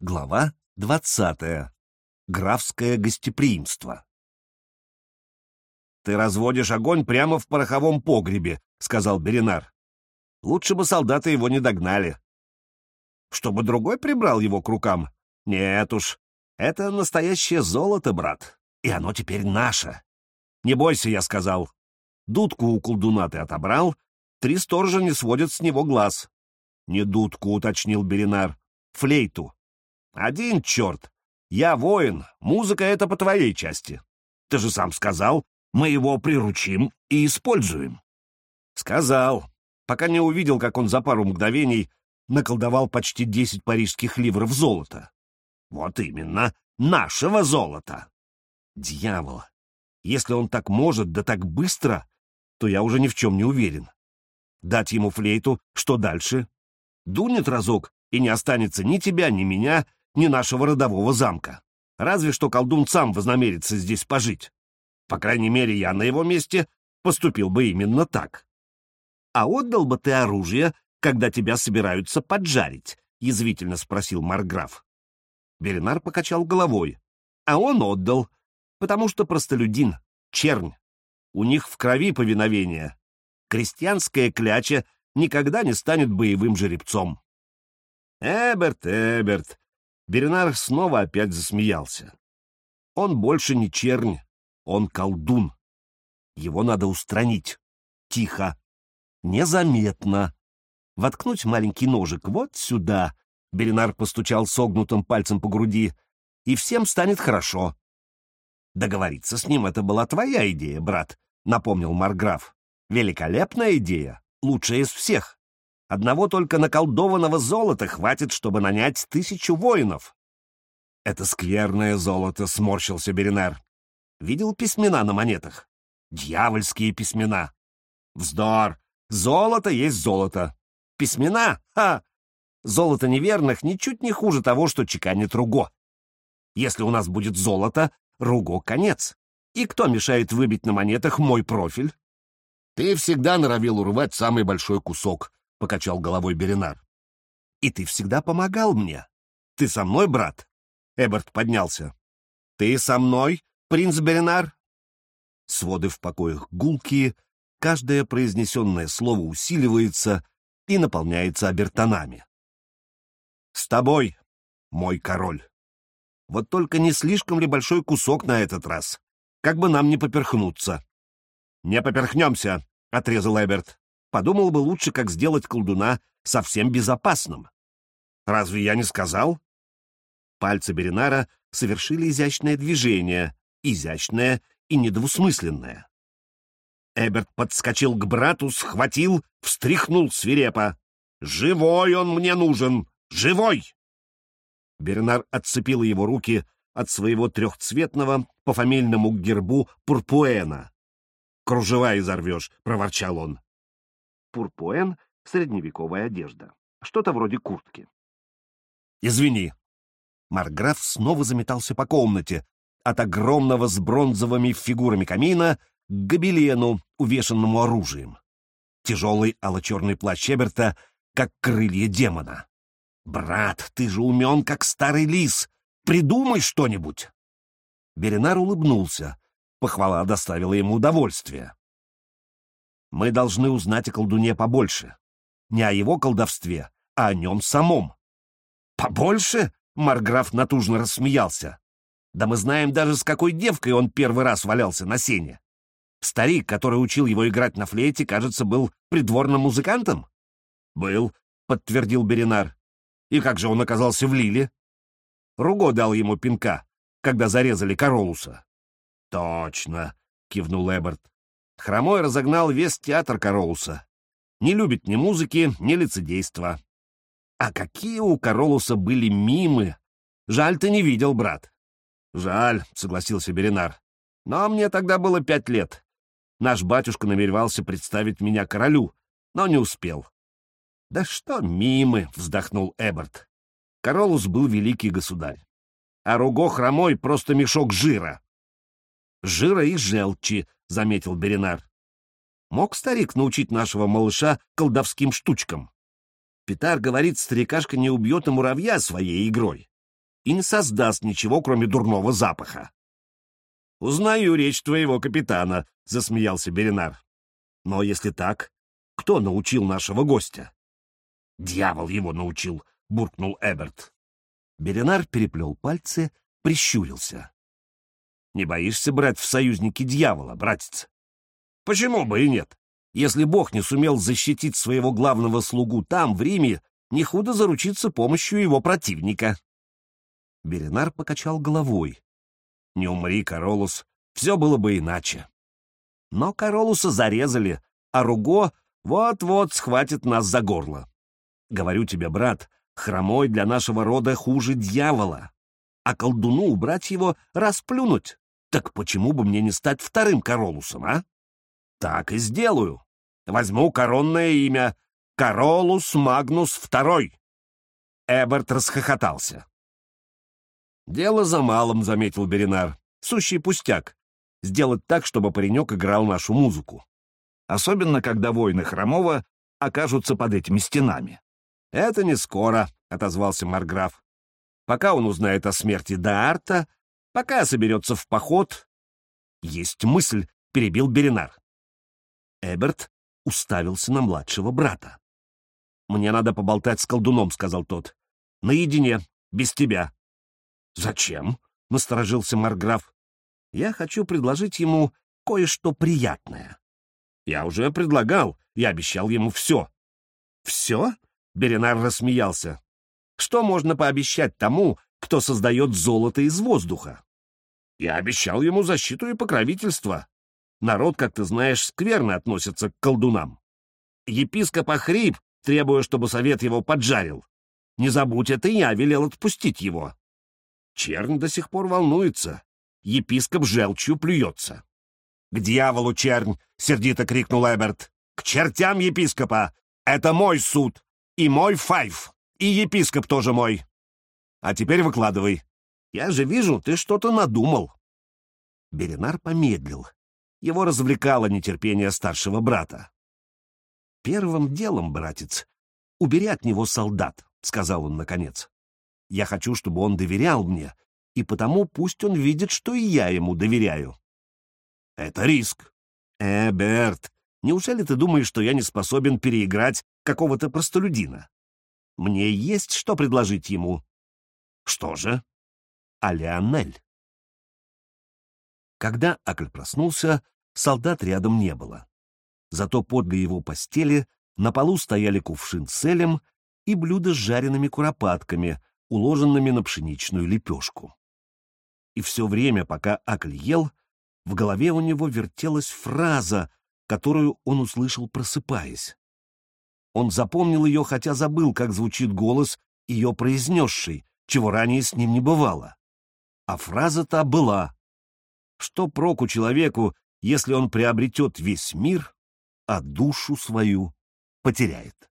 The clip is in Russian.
Глава двадцатая. Графское гостеприимство. «Ты разводишь огонь прямо в пороховом погребе», — сказал Беринар. «Лучше бы солдаты его не догнали». «Чтобы другой прибрал его к рукам? Нет уж, это настоящее золото, брат, и оно теперь наше. Не бойся, я сказал. Дудку у колдуна ты отобрал, три сторожа не сводят с него глаз». «Не дудку», — уточнил Беринар, — «флейту». Один черт. Я воин, музыка — это по твоей части. Ты же сам сказал, мы его приручим и используем. Сказал, пока не увидел, как он за пару мгновений наколдовал почти десять парижских ливров золота. Вот именно, нашего золота. Дьявол! Если он так может, да так быстро, то я уже ни в чем не уверен. Дать ему флейту, что дальше? Дунет разок, и не останется ни тебя, ни меня, ни нашего родового замка. Разве что колдун сам вознамерится здесь пожить. По крайней мере, я на его месте поступил бы именно так. — А отдал бы ты оружие, когда тебя собираются поджарить? — язвительно спросил Марграф. Беринар покачал головой. А он отдал, потому что простолюдин, чернь. У них в крови повиновение. Крестьянская кляча никогда не станет боевым жеребцом. Эберт, Эберт, Беринар снова опять засмеялся. Он больше не чернь, он колдун. Его надо устранить. Тихо. Незаметно. Воткнуть маленький ножик вот сюда. Беринар постучал согнутым пальцем по груди. И всем станет хорошо. Договориться с ним — это была твоя идея, брат, — напомнил Марграф. Великолепная идея, лучшая из всех. Одного только наколдованного золота хватит, чтобы нанять тысячу воинов. Это скверное золото, сморщился Беринер. Видел письмена на монетах? Дьявольские письмена. Вздор! Золото есть золото. Письмена? Ха! Золото неверных ничуть не хуже того, что чеканит Руго. Если у нас будет золото, Руго — конец. И кто мешает выбить на монетах мой профиль? Ты всегда норовил урвать самый большой кусок, — покачал головой Беринар. «И ты всегда помогал мне. Ты со мной, брат?» Эберт поднялся. «Ты со мной, принц Беринар?» Своды в покоях гулкие, каждое произнесенное слово усиливается и наполняется обертонами. «С тобой, мой король. Вот только не слишком ли большой кусок на этот раз? Как бы нам не поперхнуться?» «Не поперхнемся», — отрезал Эберт. Подумал бы лучше, как сделать колдуна совсем безопасным. Разве я не сказал? Пальцы Беринара совершили изящное движение, изящное и недвусмысленное. Эберт подскочил к брату, схватил, встряхнул свирепо. «Живой он мне нужен! Живой!» Бернар отцепил его руки от своего трехцветного по фамильному гербу пурпуэна. «Кружева изорвешь!» — проворчал он пурпуэн — средневековая одежда. Что-то вроде куртки. «Извини». Марграф снова заметался по комнате, от огромного с бронзовыми фигурами камина к гобелену, увешанному оружием. Тяжелый алло-черный плащ Эберта, как крылья демона. «Брат, ты же умен, как старый лис! Придумай что-нибудь!» Беринар улыбнулся. Похвала доставила ему удовольствие. Мы должны узнать о колдуне побольше. Не о его колдовстве, а о нем самом. Побольше? Марграф натужно рассмеялся. Да мы знаем даже, с какой девкой он первый раз валялся на сене. Старик, который учил его играть на флейте, кажется, был придворным музыкантом? Был, подтвердил Беринар. И как же он оказался в Лиле? Руго дал ему пинка, когда зарезали Королуса. Точно, кивнул Эберт. Хромой разогнал весь театр Королуса. Не любит ни музыки, ни лицедейства. А какие у Королуса были мимы! Жаль, ты не видел, брат. Жаль, согласился Беринар. Но мне тогда было пять лет. Наш батюшка намеревался представить меня королю, но не успел. Да что мимы, вздохнул Эберт. Королус был великий государь. А Руго хромой просто мешок жира. Жира и желчи, — заметил Беринар. Мог старик научить нашего малыша колдовским штучкам? Питар говорит, старикашка не убьет и муравья своей игрой. и не создаст ничего, кроме дурного запаха. «Узнаю речь твоего капитана», — засмеялся Беринар. «Но если так, кто научил нашего гостя?» «Дьявол его научил», — буркнул Эберт. Беринар переплел пальцы, прищурился. «Не боишься брать в союзники дьявола, братец?» «Почему бы и нет? Если Бог не сумел защитить своего главного слугу там, в Риме, не худо заручиться помощью его противника». Беринар покачал головой. «Не умри, Королус, все было бы иначе». Но Королуса зарезали, а Руго вот-вот схватит нас за горло. Говорю тебе, брат, хромой для нашего рода хуже дьявола. А колдуну убрать его расплюнуть. Так почему бы мне не стать вторым Королусом, а? Так и сделаю. Возьму коронное имя Королус Магнус Второй. Эберт расхохотался. «Дело за малым», — заметил Беринар. «Сущий пустяк. Сделать так, чтобы паренек играл нашу музыку. Особенно, когда воины Хромова окажутся под этими стенами. «Это не скоро», — отозвался Марграф. «Пока он узнает о смерти Даарта, пока соберется в поход...» «Есть мысль», — перебил Беринар. Эберт уставился на младшего брата. «Мне надо поболтать с колдуном», — сказал тот. «Наедине, без тебя». «Зачем?» — насторожился Марграф. «Я хочу предложить ему кое-что приятное». «Я уже предлагал, я обещал ему все». «Все?» Беринар рассмеялся. Что можно пообещать тому, кто создает золото из воздуха? Я обещал ему защиту и покровительство. Народ, как ты знаешь, скверно относится к колдунам. Епископ охрип, требуя, чтобы совет его поджарил. Не забудь, это я велел отпустить его. Чернь до сих пор волнуется. Епископ желчью плюется. — К дьяволу, чернь! — сердито крикнул Эберт. — К чертям епископа! Это мой суд! И мой Файв, и епископ тоже мой. А теперь выкладывай. Я же вижу, ты что-то надумал. Беринар помедлил. Его развлекало нетерпение старшего брата. «Первым делом, братец, убери от него солдат», — сказал он наконец. «Я хочу, чтобы он доверял мне, и потому пусть он видит, что и я ему доверяю». «Это риск». «Э, Берт, неужели ты думаешь, что я не способен переиграть какого-то простолюдина. Мне есть что предложить ему. Что же? А Леонель. Когда Акль проснулся, солдат рядом не было. Зато подле его постели на полу стояли кувшин с элем и блюдо с жареными куропатками, уложенными на пшеничную лепешку. И все время, пока Акль ел, в голове у него вертелась фраза, которую он услышал, просыпаясь. Он запомнил ее, хотя забыл, как звучит голос ее произнесший, чего ранее с ним не бывало. А фраза та была «Что проку человеку, если он приобретет весь мир, а душу свою потеряет?»